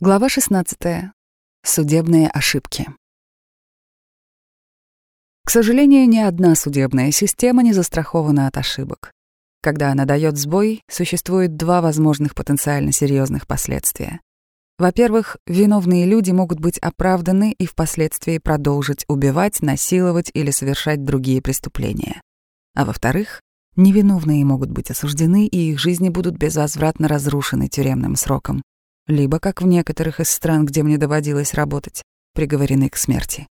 Глава 16. Судебные ошибки. К сожалению, ни одна судебная система не застрахована от ошибок. Когда она дает сбой, существует два возможных потенциально серьезных последствия. Во-первых, виновные люди могут быть оправданы и впоследствии продолжить убивать, насиловать или совершать другие преступления. А во-вторых, невиновные могут быть осуждены и их жизни будут безвозвратно разрушены тюремным сроком либо, как в некоторых из стран, где мне доводилось работать, приговорены к смерти.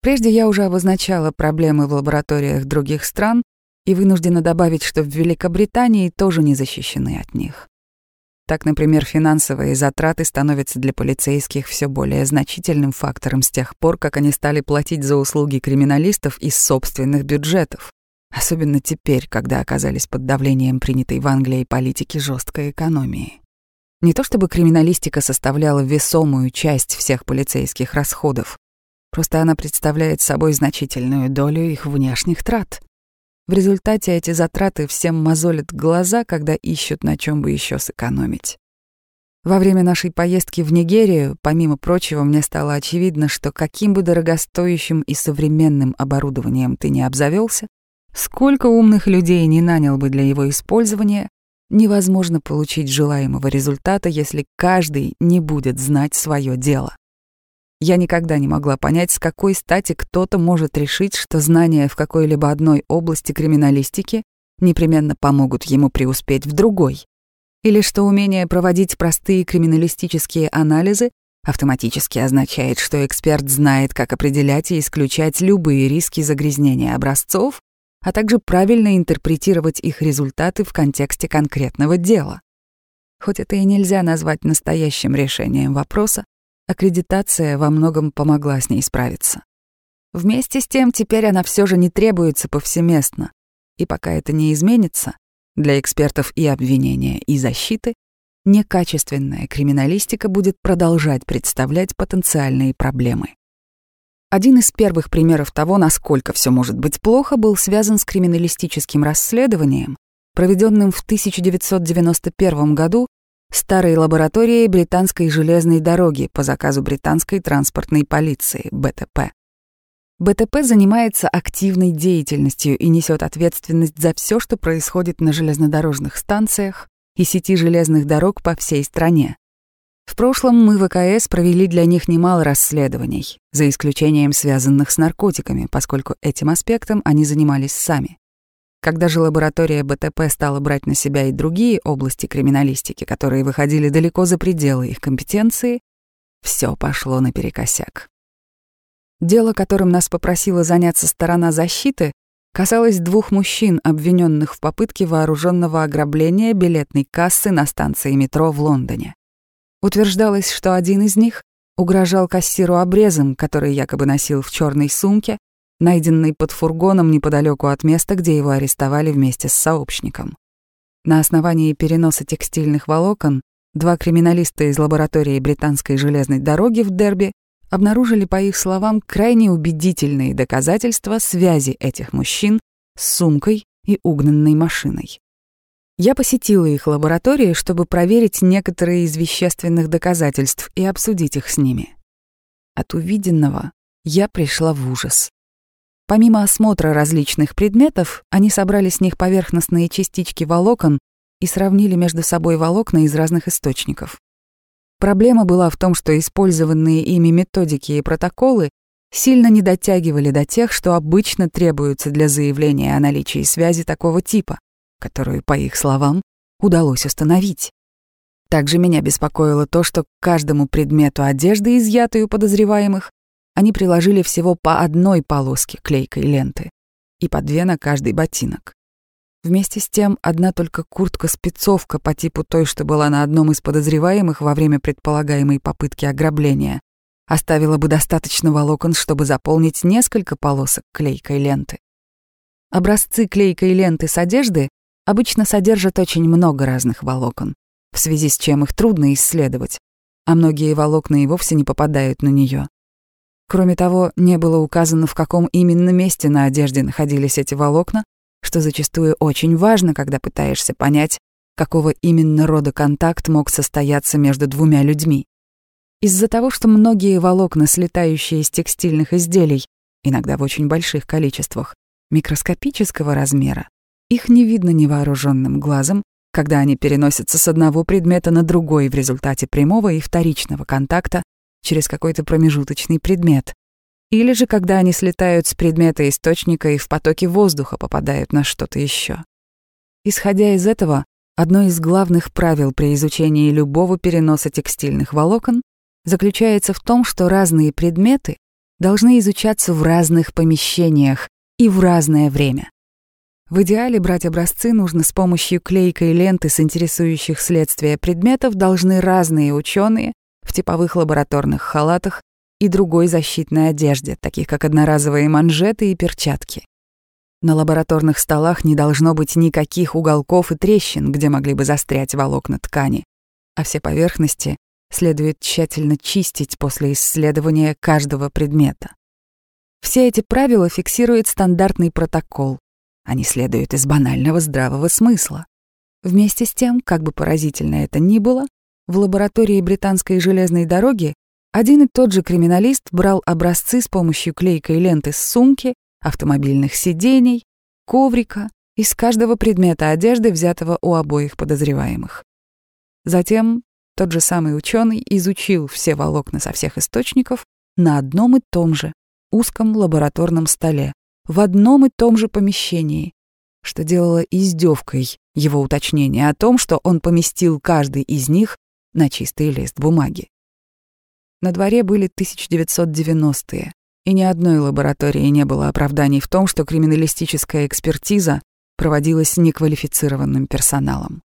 Прежде я уже обозначала проблемы в лабораториях других стран и вынуждена добавить, что в Великобритании тоже не защищены от них. Так, например, финансовые затраты становятся для полицейских все более значительным фактором с тех пор, как они стали платить за услуги криминалистов из собственных бюджетов, особенно теперь, когда оказались под давлением принятой в Англии политики жесткой экономии. Не то чтобы криминалистика составляла весомую часть всех полицейских расходов, просто она представляет собой значительную долю их внешних трат. В результате эти затраты всем мозолят глаза, когда ищут, на чем бы еще сэкономить. Во время нашей поездки в Нигерию, помимо прочего, мне стало очевидно, что каким бы дорогостоящим и современным оборудованием ты не обзавелся, сколько умных людей не нанял бы для его использования, невозможно получить желаемого результата, если каждый не будет знать свое дело. Я никогда не могла понять, с какой стати кто-то может решить, что знания в какой-либо одной области криминалистики непременно помогут ему преуспеть в другой. Или что умение проводить простые криминалистические анализы автоматически означает, что эксперт знает, как определять и исключать любые риски загрязнения образцов а также правильно интерпретировать их результаты в контексте конкретного дела. Хоть это и нельзя назвать настоящим решением вопроса, аккредитация во многом помогла с ней справиться. Вместе с тем теперь она все же не требуется повсеместно, и пока это не изменится, для экспертов и обвинения, и защиты некачественная криминалистика будет продолжать представлять потенциальные проблемы. Один из первых примеров того, насколько все может быть плохо, был связан с криминалистическим расследованием, проведенным в 1991 году старой лабораторией британской железной дороги по заказу британской транспортной полиции БТП. БТП занимается активной деятельностью и несет ответственность за все, что происходит на железнодорожных станциях и сети железных дорог по всей стране. В прошлом мы в ВКС провели для них немало расследований, за исключением связанных с наркотиками, поскольку этим аспектом они занимались сами. Когда же лаборатория БТП стала брать на себя и другие области криминалистики, которые выходили далеко за пределы их компетенции, все пошло наперекосяк. Дело, которым нас попросила заняться сторона защиты, касалось двух мужчин, обвиненных в попытке вооруженного ограбления билетной кассы на станции метро в Лондоне. Утверждалось, что один из них угрожал кассиру обрезом, который якобы носил в черной сумке, найденной под фургоном неподалеку от места, где его арестовали вместе с сообщником. На основании переноса текстильных волокон два криминалиста из лаборатории британской железной дороги в Дерби обнаружили, по их словам, крайне убедительные доказательства связи этих мужчин с сумкой и угнанной машиной. Я посетила их лаборатории, чтобы проверить некоторые из вещественных доказательств и обсудить их с ними. От увиденного я пришла в ужас. Помимо осмотра различных предметов, они собрали с них поверхностные частички волокон и сравнили между собой волокна из разных источников. Проблема была в том, что использованные ими методики и протоколы сильно не дотягивали до тех, что обычно требуются для заявления о наличии связи такого типа которую, по их словам, удалось установить. Также меня беспокоило то, что к каждому предмету одежды, изъятой у подозреваемых, они приложили всего по одной полоске клейкой ленты и по две на каждый ботинок. Вместе с тем, одна только куртка-спецовка по типу той, что была на одном из подозреваемых во время предполагаемой попытки ограбления, оставила бы достаточно волокон, чтобы заполнить несколько полосок клейкой ленты. Образцы клейкой ленты с одежды обычно содержат очень много разных волокон, в связи с чем их трудно исследовать, а многие волокна и вовсе не попадают на нее. Кроме того, не было указано, в каком именно месте на одежде находились эти волокна, что зачастую очень важно, когда пытаешься понять, какого именно рода контакт мог состояться между двумя людьми. Из-за того, что многие волокна, слетающие из текстильных изделий, иногда в очень больших количествах, микроскопического размера, их не видно невооруженным глазом, когда они переносятся с одного предмета на другой в результате прямого и вторичного контакта через какой-то промежуточный предмет, или же когда они слетают с предмета источника и в потоке воздуха попадают на что-то еще. Исходя из этого, одно из главных правил при изучении любого переноса текстильных волокон заключается в том, что разные предметы должны изучаться в разных помещениях и в разное время. В идеале брать образцы нужно с помощью клейкой ленты с интересующих следствия предметов должны разные ученые в типовых лабораторных халатах и другой защитной одежде, таких как одноразовые манжеты и перчатки. На лабораторных столах не должно быть никаких уголков и трещин, где могли бы застрять волокна ткани, а все поверхности следует тщательно чистить после исследования каждого предмета. Все эти правила фиксирует стандартный протокол. Они следуют из банального здравого смысла. Вместе с тем, как бы поразительно это ни было, в лаборатории британской железной дороги один и тот же криминалист брал образцы с помощью клейкой ленты с сумки, автомобильных сидений, коврика, из каждого предмета одежды, взятого у обоих подозреваемых. Затем тот же самый ученый изучил все волокна со всех источников на одном и том же узком лабораторном столе, в одном и том же помещении, что делало издевкой его уточнение о том, что он поместил каждый из них на чистый лист бумаги. На дворе были 1990-е, и ни одной лаборатории не было оправданий в том, что криминалистическая экспертиза проводилась неквалифицированным персоналом.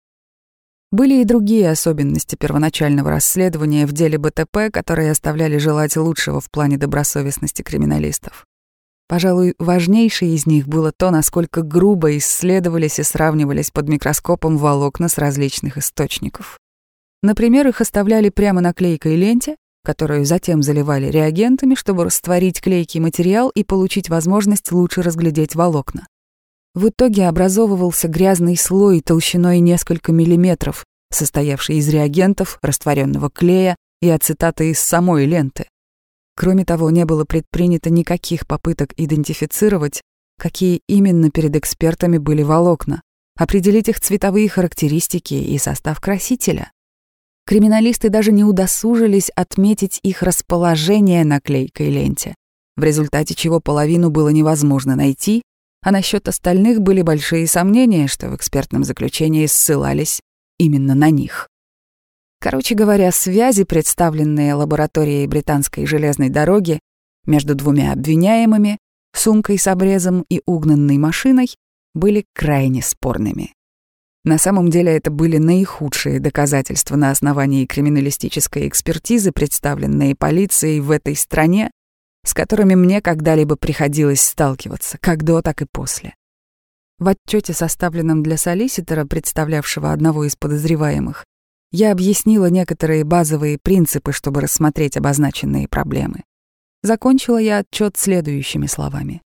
Были и другие особенности первоначального расследования в деле БТП, которые оставляли желать лучшего в плане добросовестности криминалистов. Пожалуй, важнейшее из них было то, насколько грубо исследовались и сравнивались под микроскопом волокна с различных источников. Например, их оставляли прямо на клейкой ленте, которую затем заливали реагентами, чтобы растворить клейкий материал и получить возможность лучше разглядеть волокна. В итоге образовывался грязный слой толщиной несколько миллиметров, состоявший из реагентов, растворенного клея и ацетата из самой ленты. Кроме того, не было предпринято никаких попыток идентифицировать, какие именно перед экспертами были волокна, определить их цветовые характеристики и состав красителя. Криминалисты даже не удосужились отметить их расположение на клейкой ленте, в результате чего половину было невозможно найти, а насчет остальных были большие сомнения, что в экспертном заключении ссылались именно на них. Короче говоря, связи, представленные лабораторией британской железной дороги между двумя обвиняемыми, сумкой с обрезом и угнанной машиной, были крайне спорными. На самом деле это были наихудшие доказательства на основании криминалистической экспертизы, представленные полицией в этой стране, с которыми мне когда-либо приходилось сталкиваться, как до, так и после. В отчете, составленном для солиситора, представлявшего одного из подозреваемых, я объяснила некоторые базовые принципы, чтобы рассмотреть обозначенные проблемы. Закончила я отчет следующими словами.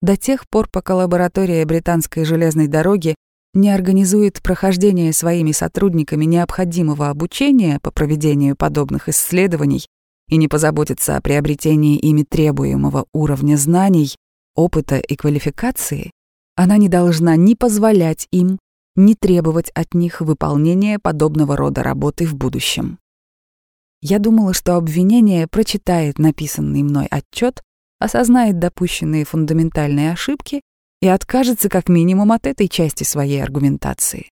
До тех пор, пока лаборатория британской железной дороги не организует прохождение своими сотрудниками необходимого обучения по проведению подобных исследований и не позаботится о приобретении ими требуемого уровня знаний, опыта и квалификации, она не должна ни позволять им, ни требовать от них выполнения подобного рода работы в будущем. Я думала, что обвинение прочитает написанный мной отчет, осознает допущенные фундаментальные ошибки и откажется как минимум от этой части своей аргументации.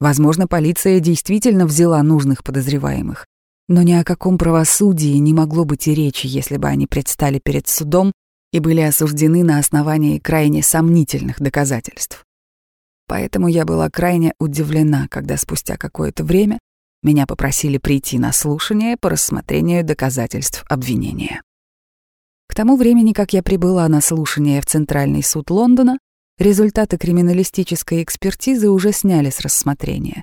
Возможно, полиция действительно взяла нужных подозреваемых, но ни о каком правосудии не могло быть и речи, если бы они предстали перед судом и были осуждены на основании крайне сомнительных доказательств. Поэтому я была крайне удивлена, когда спустя какое-то время меня попросили прийти на слушание по рассмотрению доказательств обвинения. К тому времени, как я прибыла на слушание в Центральный суд Лондона, результаты криминалистической экспертизы уже сняли с рассмотрения.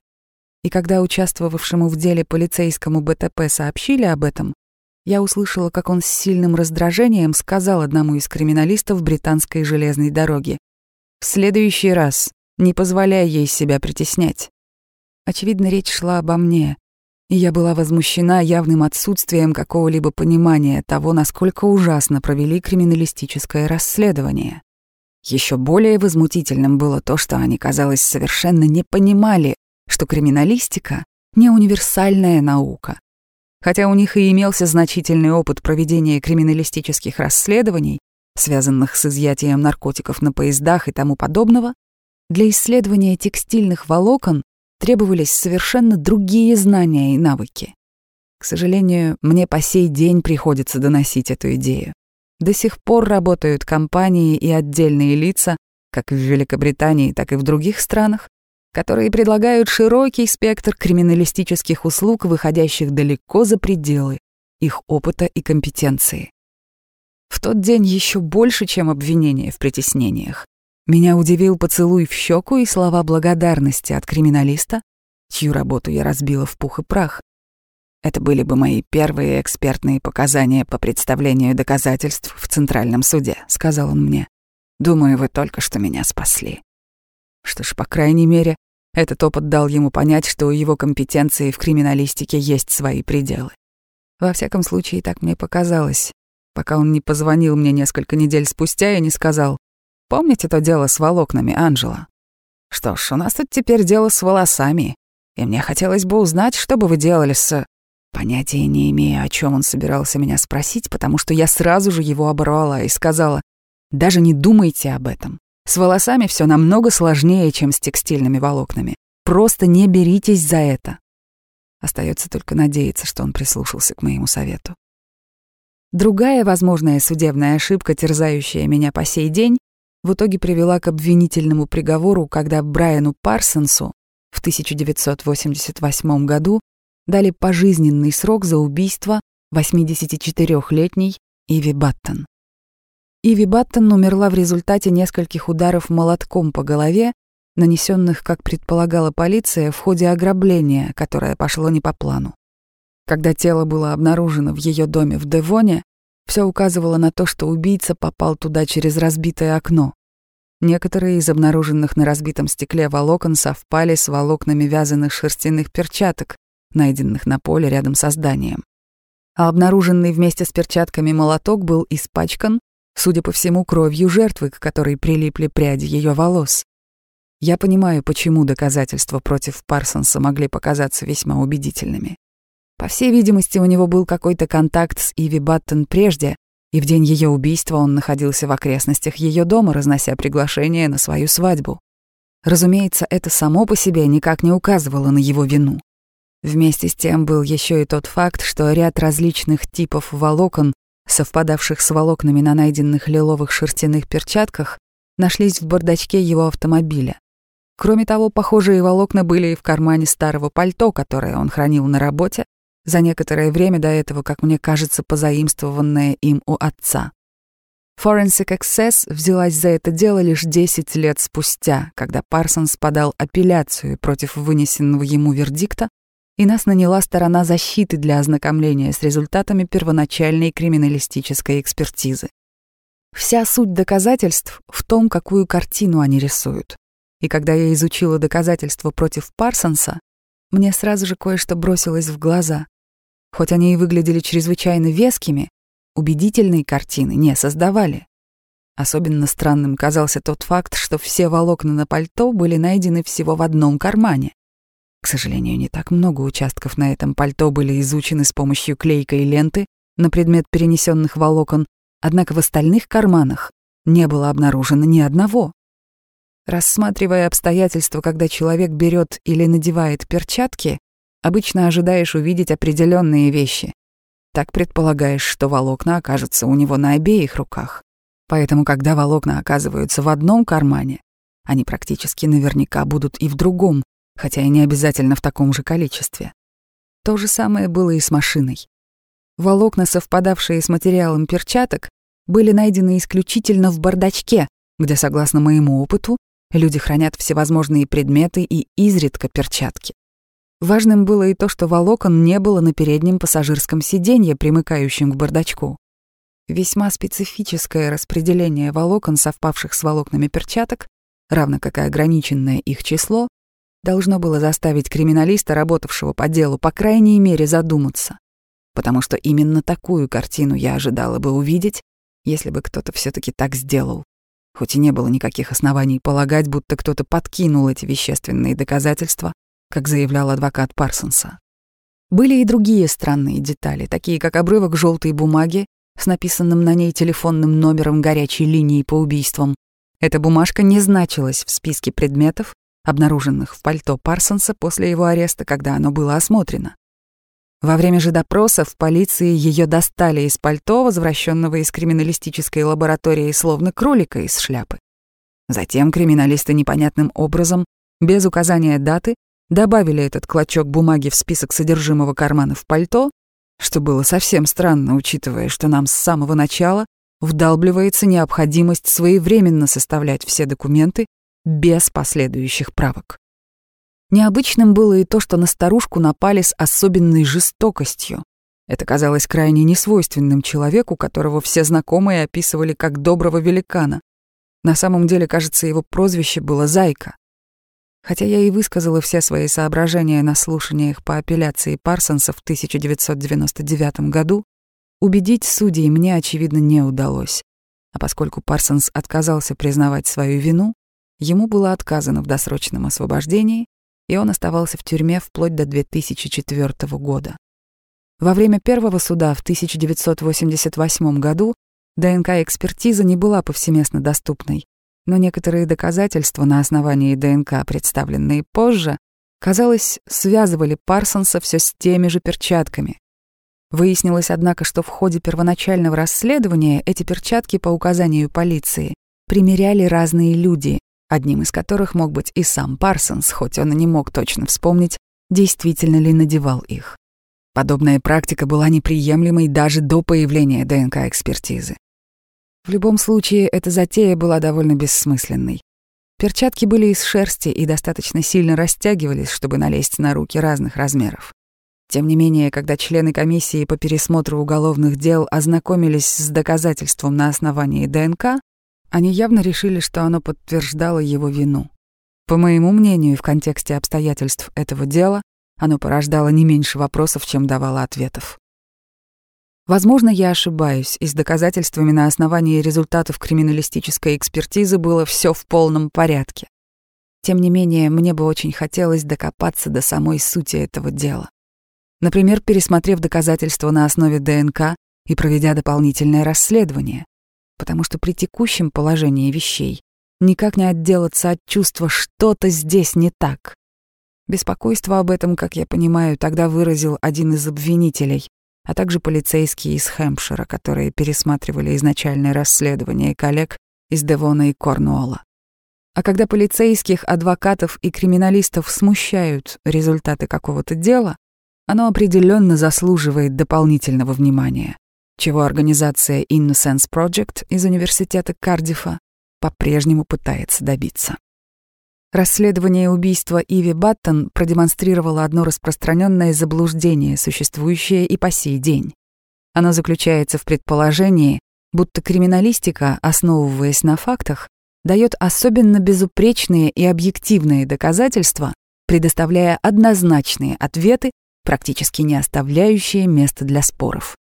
И когда участвовавшему в деле полицейскому БТП сообщили об этом, я услышала, как он с сильным раздражением сказал одному из криминалистов британской железной дороги. «В следующий раз не позволяй ей себя притеснять». Очевидно, речь шла обо мне, и я была возмущена явным отсутствием какого-либо понимания того, насколько ужасно провели криминалистическое расследование. Еще более возмутительным было то, что они, казалось, совершенно не понимали, что криминалистика — не универсальная наука. Хотя у них и имелся значительный опыт проведения криминалистических расследований, связанных с изъятием наркотиков на поездах и тому подобного, для исследования текстильных волокон требовались совершенно другие знания и навыки. К сожалению, мне по сей день приходится доносить эту идею. До сих пор работают компании и отдельные лица, как в Великобритании, так и в других странах, которые предлагают широкий спектр криминалистических услуг, выходящих далеко за пределы их опыта и компетенции. В тот день еще больше, чем обвинения в притеснениях. Меня удивил поцелуй в щеку и слова благодарности от криминалиста, чью работу я разбила в пух и прах. Это были бы мои первые экспертные показания по представлению доказательств в Центральном суде, сказал он мне. Думаю, вы только что меня спасли. Что ж, по крайней мере, этот опыт дал ему понять, что у его компетенции в криминалистике есть свои пределы. Во всяком случае, так мне показалось, пока он не позвонил мне несколько недель спустя и не сказал, «Помните то дело с волокнами, Анжела? Что ж, у нас тут теперь дело с волосами, и мне хотелось бы узнать, что бы вы делали с...» Понятия не имея, о чем он собирался меня спросить, потому что я сразу же его оборвала и сказала, «Даже не думайте об этом. С волосами все намного сложнее, чем с текстильными волокнами. Просто не беритесь за это». Остается только надеяться, что он прислушался к моему совету. Другая возможная судебная ошибка, терзающая меня по сей день, в итоге привела к обвинительному приговору, когда Брайану Парсонсу в 1988 году дали пожизненный срок за убийство 84-летней Иви Баттон. Иви Баттон умерла в результате нескольких ударов молотком по голове, нанесенных, как предполагала полиция, в ходе ограбления, которое пошло не по плану. Когда тело было обнаружено в ее доме в Девоне, все указывало на то, что убийца попал туда через разбитое окно. Некоторые из обнаруженных на разбитом стекле волокон совпали с волокнами вязаных шерстяных перчаток, найденных на поле рядом со зданием. А обнаруженный вместе с перчатками молоток был испачкан, судя по всему, кровью жертвы, к которой прилипли пряди ее волос. Я понимаю, почему доказательства против Парсонса могли показаться весьма убедительными. По всей видимости, у него был какой-то контакт с Иви Баттон прежде, и в день ее убийства он находился в окрестностях ее дома, разнося приглашение на свою свадьбу. Разумеется, это само по себе никак не указывало на его вину. Вместе с тем был еще и тот факт, что ряд различных типов волокон, совпадавших с волокнами на найденных лиловых шерстяных перчатках, нашлись в бардачке его автомобиля. Кроме того, похожие волокна были и в кармане старого пальто, которое он хранил на работе, за некоторое время до этого, как мне кажется, позаимствованное им у отца. Forensic Access взялась за это дело лишь 10 лет спустя, когда Парсонс подал апелляцию против вынесенного ему вердикта, и нас наняла сторона защиты для ознакомления с результатами первоначальной криминалистической экспертизы. Вся суть доказательств в том, какую картину они рисуют. И когда я изучила доказательства против Парсонса, мне сразу же кое-что бросилось в глаза. Хоть они и выглядели чрезвычайно вескими, убедительной картины не создавали. Особенно странным казался тот факт, что все волокна на пальто были найдены всего в одном кармане. К сожалению, не так много участков на этом пальто были изучены с помощью клейкой ленты на предмет перенесенных волокон, однако в остальных карманах не было обнаружено ни одного. Рассматривая обстоятельства, когда человек берет или надевает перчатки, обычно ожидаешь увидеть определенные вещи. Так предполагаешь, что волокна окажутся у него на обеих руках. Поэтому, когда волокна оказываются в одном кармане, они практически наверняка будут и в другом, хотя и не обязательно в таком же количестве. То же самое было и с машиной. Волокна, совпадавшие с материалом перчаток, были найдены исключительно в бардачке, где, согласно моему опыту, люди хранят всевозможные предметы и изредка перчатки. Важным было и то, что волокон не было на переднем пассажирском сиденье, примыкающем к бардачку. Весьма специфическое распределение волокон, совпавших с волокнами перчаток, равно как и ограниченное их число, должно было заставить криминалиста, работавшего по делу, по крайней мере задуматься. Потому что именно такую картину я ожидала бы увидеть, если бы кто-то все таки так сделал. Хоть и не было никаких оснований полагать, будто кто-то подкинул эти вещественные доказательства, как заявлял адвокат Парсонса. Были и другие странные детали, такие как обрывок желтой бумаги с написанным на ней телефонным номером горячей линии по убийствам. Эта бумажка не значилась в списке предметов, обнаруженных в пальто Парсонса после его ареста, когда оно было осмотрено. Во время же допроса в полиции ее достали из пальто, возвращенного из криминалистической лаборатории, словно кролика из шляпы. Затем криминалисты непонятным образом, без указания даты, добавили этот клочок бумаги в список содержимого кармана в пальто, что было совсем странно, учитывая, что нам с самого начала вдалбливается необходимость своевременно составлять все документы без последующих правок. Необычным было и то, что на старушку напали с особенной жестокостью. Это казалось крайне несвойственным человеку, которого все знакомые описывали как доброго великана. На самом деле, кажется, его прозвище было «Зайка». Хотя я и высказала все свои соображения на слушаниях по апелляции Парсонса в 1999 году, убедить судей мне, очевидно, не удалось. А поскольку Парсонс отказался признавать свою вину, ему было отказано в досрочном освобождении, и он оставался в тюрьме вплоть до 2004 года. Во время первого суда в 1988 году ДНК-экспертиза не была повсеместно доступной, но некоторые доказательства на основании ДНК, представленные позже, казалось, связывали Парсонса все с теми же перчатками. Выяснилось, однако, что в ходе первоначального расследования эти перчатки по указанию полиции примеряли разные люди, одним из которых мог быть и сам Парсонс, хоть он и не мог точно вспомнить, действительно ли надевал их. Подобная практика была неприемлемой даже до появления ДНК-экспертизы. В любом случае, эта затея была довольно бессмысленной. Перчатки были из шерсти и достаточно сильно растягивались, чтобы налезть на руки разных размеров. Тем не менее, когда члены комиссии по пересмотру уголовных дел ознакомились с доказательством на основании ДНК, они явно решили, что оно подтверждало его вину. По моему мнению, в контексте обстоятельств этого дела оно порождало не меньше вопросов, чем давало ответов. Возможно, я ошибаюсь, и с доказательствами на основании результатов криминалистической экспертизы было все в полном порядке. Тем не менее, мне бы очень хотелось докопаться до самой сути этого дела. Например, пересмотрев доказательства на основе ДНК и проведя дополнительное расследование потому что при текущем положении вещей никак не отделаться от чувства «что-то здесь не так». Беспокойство об этом, как я понимаю, тогда выразил один из обвинителей, а также полицейские из Хэмпшира, которые пересматривали изначальное расследование коллег из Девона и Корнуолла. А когда полицейских, адвокатов и криминалистов смущают результаты какого-то дела, оно определенно заслуживает дополнительного внимания чего организация Innocence Project из университета Кардифа по-прежнему пытается добиться. Расследование убийства Иви Баттон продемонстрировало одно распространенное заблуждение, существующее и по сей день. Оно заключается в предположении, будто криминалистика, основываясь на фактах, дает особенно безупречные и объективные доказательства, предоставляя однозначные ответы, практически не оставляющие места для споров.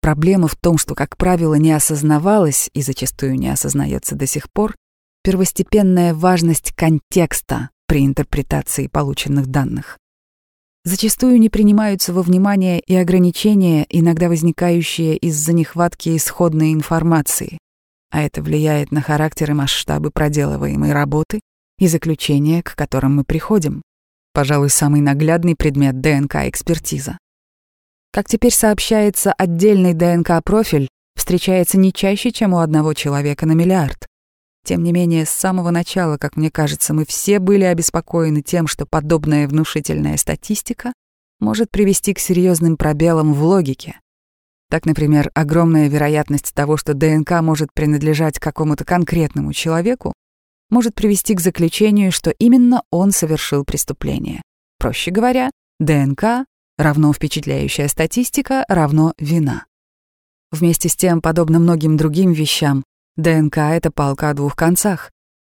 Проблема в том, что, как правило, не осознавалась и зачастую не осознается до сих пор первостепенная важность контекста при интерпретации полученных данных. Зачастую не принимаются во внимание и ограничения, иногда возникающие из-за нехватки исходной информации, а это влияет на характер и масштабы проделываемой работы и заключения, к которым мы приходим. Пожалуй, самый наглядный предмет ДНК-экспертиза. Как теперь сообщается, отдельный ДНК-профиль встречается не чаще, чем у одного человека на миллиард. Тем не менее, с самого начала, как мне кажется, мы все были обеспокоены тем, что подобная внушительная статистика может привести к серьезным пробелам в логике. Так, например, огромная вероятность того, что ДНК может принадлежать какому-то конкретному человеку, может привести к заключению, что именно он совершил преступление. Проще говоря, ДНК равно впечатляющая статистика равно вина. Вместе с тем, подобно многим другим вещам, ДНК — это палка о двух концах.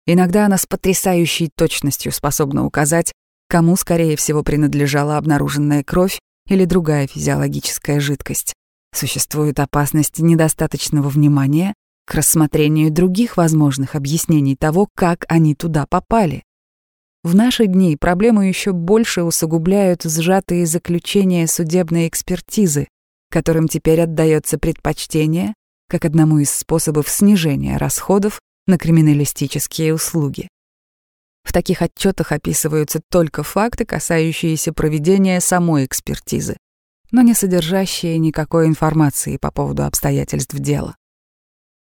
Иногда она с потрясающей точностью способна указать кому, скорее всего, принадлежала обнаруженная кровь или другая физиологическая жидкость. Существует опасность недостаточного внимания к рассмотрению других возможных объяснений того, как они туда попали. В наши дни проблему еще больше усугубляют сжатые заключения судебной экспертизы, которым теперь отдается предпочтение как одному из способов снижения расходов на криминалистические услуги. В таких отчетах описываются только факты, касающиеся проведения самой экспертизы, но не содержащие никакой информации по поводу обстоятельств дела.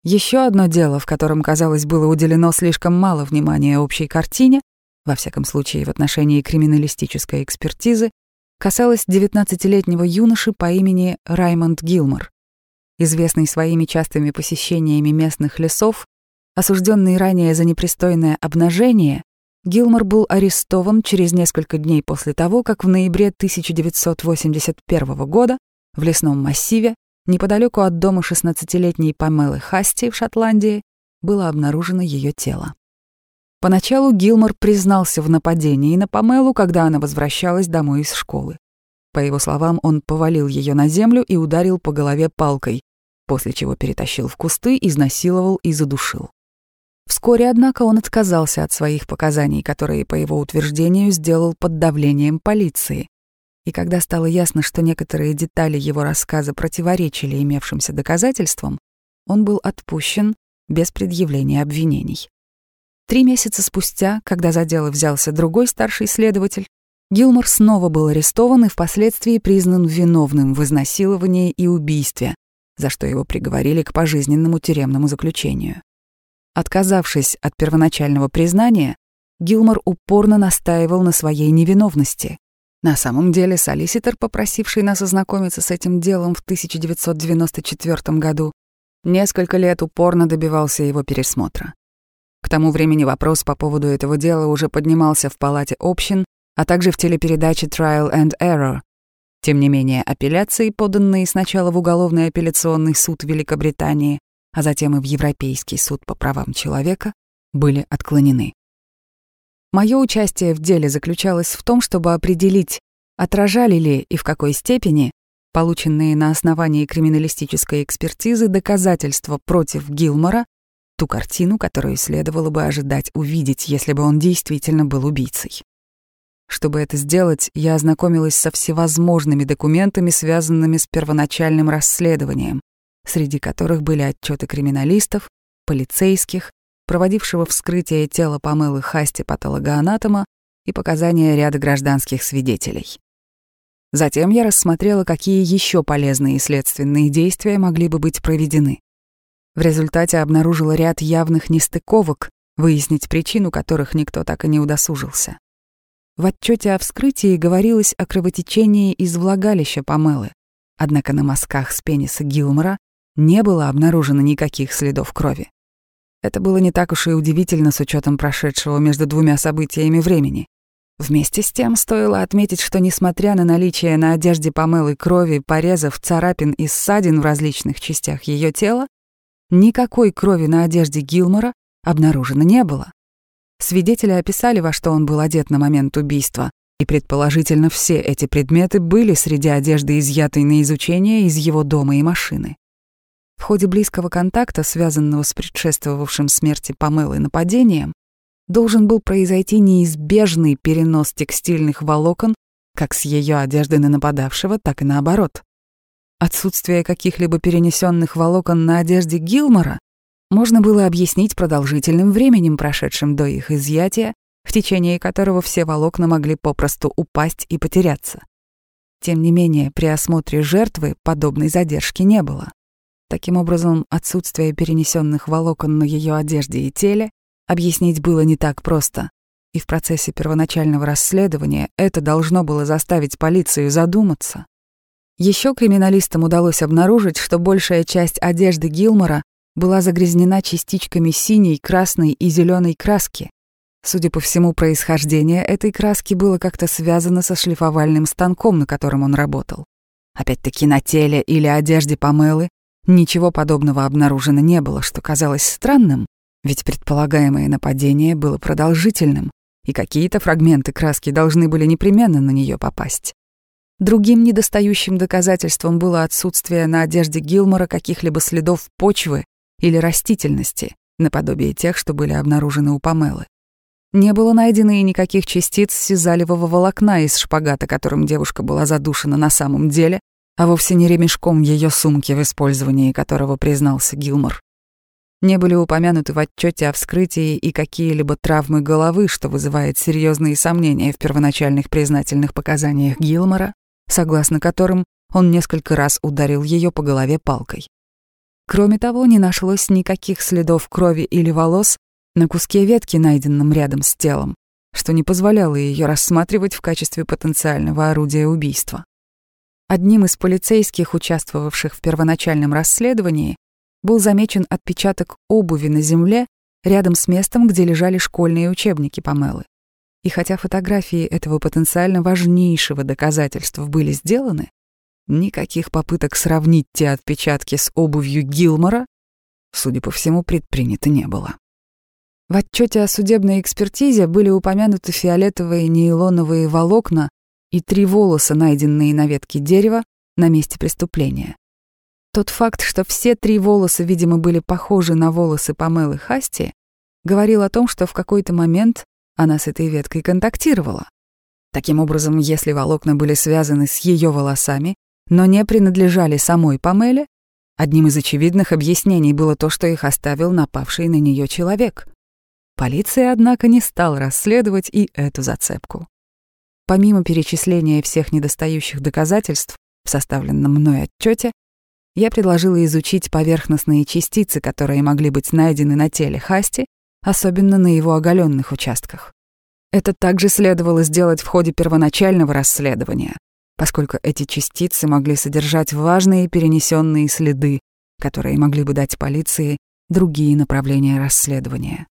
Еще одно дело, в котором, казалось, было уделено слишком мало внимания общей картине, во всяком случае в отношении криминалистической экспертизы, касалось 19-летнего юноши по имени Раймонд Гилмор. Известный своими частыми посещениями местных лесов, осужденный ранее за непристойное обнажение, Гилмор был арестован через несколько дней после того, как в ноябре 1981 года в лесном массиве, неподалеку от дома 16-летней Памелы Хасти в Шотландии, было обнаружено ее тело. Поначалу Гилмор признался в нападении на Памелу, когда она возвращалась домой из школы. По его словам, он повалил ее на землю и ударил по голове палкой, после чего перетащил в кусты, изнасиловал и задушил. Вскоре, однако, он отказался от своих показаний, которые, по его утверждению, сделал под давлением полиции. И когда стало ясно, что некоторые детали его рассказа противоречили имевшимся доказательствам, он был отпущен без предъявления обвинений. Три месяца спустя, когда за дело взялся другой старший следователь, Гилмор снова был арестован и впоследствии признан виновным в изнасиловании и убийстве, за что его приговорили к пожизненному тюремному заключению. Отказавшись от первоначального признания, Гилмор упорно настаивал на своей невиновности. На самом деле, солиситор, попросивший нас ознакомиться с этим делом в 1994 году, несколько лет упорно добивался его пересмотра. К тому времени вопрос по поводу этого дела уже поднимался в Палате общин, а также в телепередаче Trial and Error. Тем не менее, апелляции, поданные сначала в Уголовный апелляционный суд Великобритании, а затем и в Европейский суд по правам человека, были отклонены. Мое участие в деле заключалось в том, чтобы определить, отражали ли и в какой степени полученные на основании криминалистической экспертизы доказательства против Гилмора ту картину, которую следовало бы ожидать увидеть, если бы он действительно был убийцей. Чтобы это сделать, я ознакомилась со всевозможными документами, связанными с первоначальным расследованием, среди которых были отчеты криминалистов, полицейских, проводившего вскрытие тела Памелы Хасти патологоанатома и показания ряда гражданских свидетелей. Затем я рассмотрела, какие еще полезные следственные действия могли бы быть проведены. В результате обнаружила ряд явных нестыковок, выяснить причину которых никто так и не удосужился. В отчете о вскрытии говорилось о кровотечении из влагалища Памелы, однако на мазках с пениса Гилмора не было обнаружено никаких следов крови. Это было не так уж и удивительно с учетом прошедшего между двумя событиями времени. Вместе с тем стоило отметить, что несмотря на наличие на одежде Памелы крови, порезов, царапин и ссадин в различных частях ее тела, никакой крови на одежде Гилмора обнаружено не было. Свидетели описали, во что он был одет на момент убийства, и предположительно все эти предметы были среди одежды, изъятой на изучение из его дома и машины. В ходе близкого контакта, связанного с предшествовавшим смерти Памелы нападением, должен был произойти неизбежный перенос текстильных волокон как с ее одежды на нападавшего, так и наоборот. Отсутствие каких-либо перенесенных волокон на одежде Гилмора можно было объяснить продолжительным временем, прошедшим до их изъятия, в течение которого все волокна могли попросту упасть и потеряться. Тем не менее, при осмотре жертвы подобной задержки не было. Таким образом, отсутствие перенесенных волокон на ее одежде и теле объяснить было не так просто. И в процессе первоначального расследования это должно было заставить полицию задуматься. Еще криминалистам удалось обнаружить, что большая часть одежды Гилмора была загрязнена частичками синей, красной и зеленой краски. Судя по всему, происхождение этой краски было как-то связано со шлифовальным станком, на котором он работал. Опять-таки на теле или одежде Памелы Ничего подобного обнаружено не было, что казалось странным, ведь предполагаемое нападение было продолжительным, и какие-то фрагменты краски должны были непременно на нее попасть. Другим недостающим доказательством было отсутствие на одежде Гилмора каких-либо следов почвы или растительности, наподобие тех, что были обнаружены у Памелы. Не было найдено и никаких частиц сизалевого волокна из шпагата, которым девушка была задушена на самом деле, а вовсе не ремешком ее сумки, в использовании которого признался Гилмор. Не были упомянуты в отчете о вскрытии и какие-либо травмы головы, что вызывает серьезные сомнения в первоначальных признательных показаниях Гилмора, согласно которым он несколько раз ударил ее по голове палкой. Кроме того, не нашлось никаких следов крови или волос на куске ветки, найденном рядом с телом, что не позволяло ее рассматривать в качестве потенциального орудия убийства. Одним из полицейских, участвовавших в первоначальном расследовании, был замечен отпечаток обуви на земле рядом с местом, где лежали школьные учебники Памелы. И хотя фотографии этого потенциально важнейшего доказательства были сделаны, никаких попыток сравнить те отпечатки с обувью Гилмора, судя по всему, предпринято не было. В отчете о судебной экспертизе были упомянуты фиолетовые нейлоновые волокна и три волоса, найденные на ветке дерева на месте преступления. Тот факт, что все три волоса, видимо, были похожи на волосы Памелы Хасти, говорил о том, что в какой-то момент она с этой веткой контактировала. Таким образом, если волокна были связаны с ее волосами, но не принадлежали самой Памеле, одним из очевидных объяснений было то, что их оставил напавший на нее человек. Полиция, однако, не стала расследовать и эту зацепку. Помимо перечисления всех недостающих доказательств в составленном мной отчете, я предложила изучить поверхностные частицы, которые могли быть найдены на теле Хасти, особенно на его оголенных участках. Это также следовало сделать в ходе первоначального расследования, поскольку эти частицы могли содержать важные перенесенные следы, которые могли бы дать полиции другие направления расследования.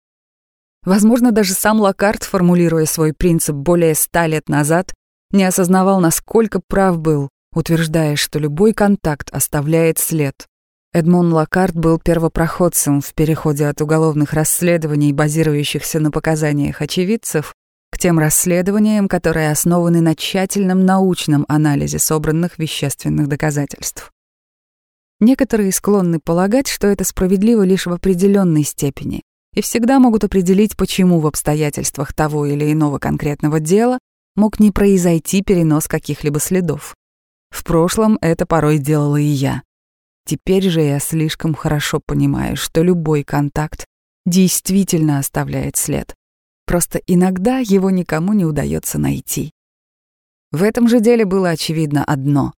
Возможно, даже сам Локарт, формулируя свой принцип более ста лет назад, не осознавал, насколько прав был, утверждая, что любой контакт оставляет след. Эдмон Локарт был первопроходцем в переходе от уголовных расследований, базирующихся на показаниях очевидцев, тем расследованиям, которые основаны на тщательном научном анализе собранных вещественных доказательств. Некоторые склонны полагать, что это справедливо лишь в определенной степени, и всегда могут определить, почему в обстоятельствах того или иного конкретного дела мог не произойти перенос каких-либо следов. В прошлом это порой делала и я. Теперь же я слишком хорошо понимаю, что любой контакт действительно оставляет след. Просто иногда его никому не удается найти. В этом же деле было очевидно одно.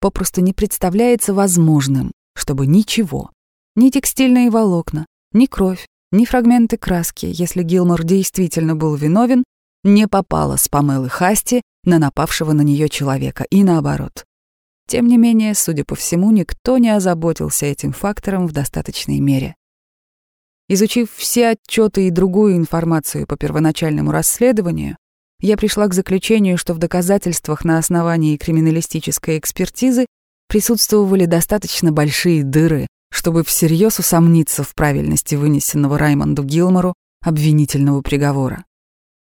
Попросту не представляется возможным, чтобы ничего, ни текстильные волокна, ни кровь, ни фрагменты краски, если Гилмор действительно был виновен, не попало с Памелы Хасти на напавшего на нее человека, и наоборот. Тем не менее, судя по всему, никто не озаботился этим фактором в достаточной мере. Изучив все отчеты и другую информацию по первоначальному расследованию, я пришла к заключению, что в доказательствах на основании криминалистической экспертизы присутствовали достаточно большие дыры, чтобы всерьез усомниться в правильности вынесенного Раймонду Гилмору обвинительного приговора.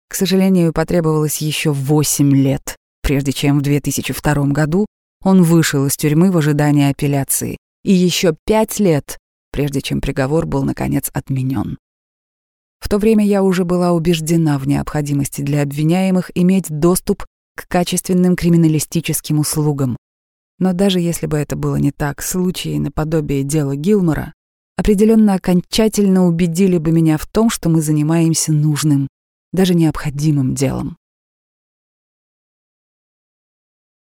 К сожалению, потребовалось еще восемь лет, прежде чем в 2002 году он вышел из тюрьмы в ожидании апелляции, и еще пять лет, прежде чем приговор был, наконец, отменен. В то время я уже была убеждена в необходимости для обвиняемых иметь доступ к качественным криминалистическим услугам, но даже если бы это было не так, случаи наподобие дела Гилмора определенно окончательно убедили бы меня в том, что мы занимаемся нужным, даже необходимым делом.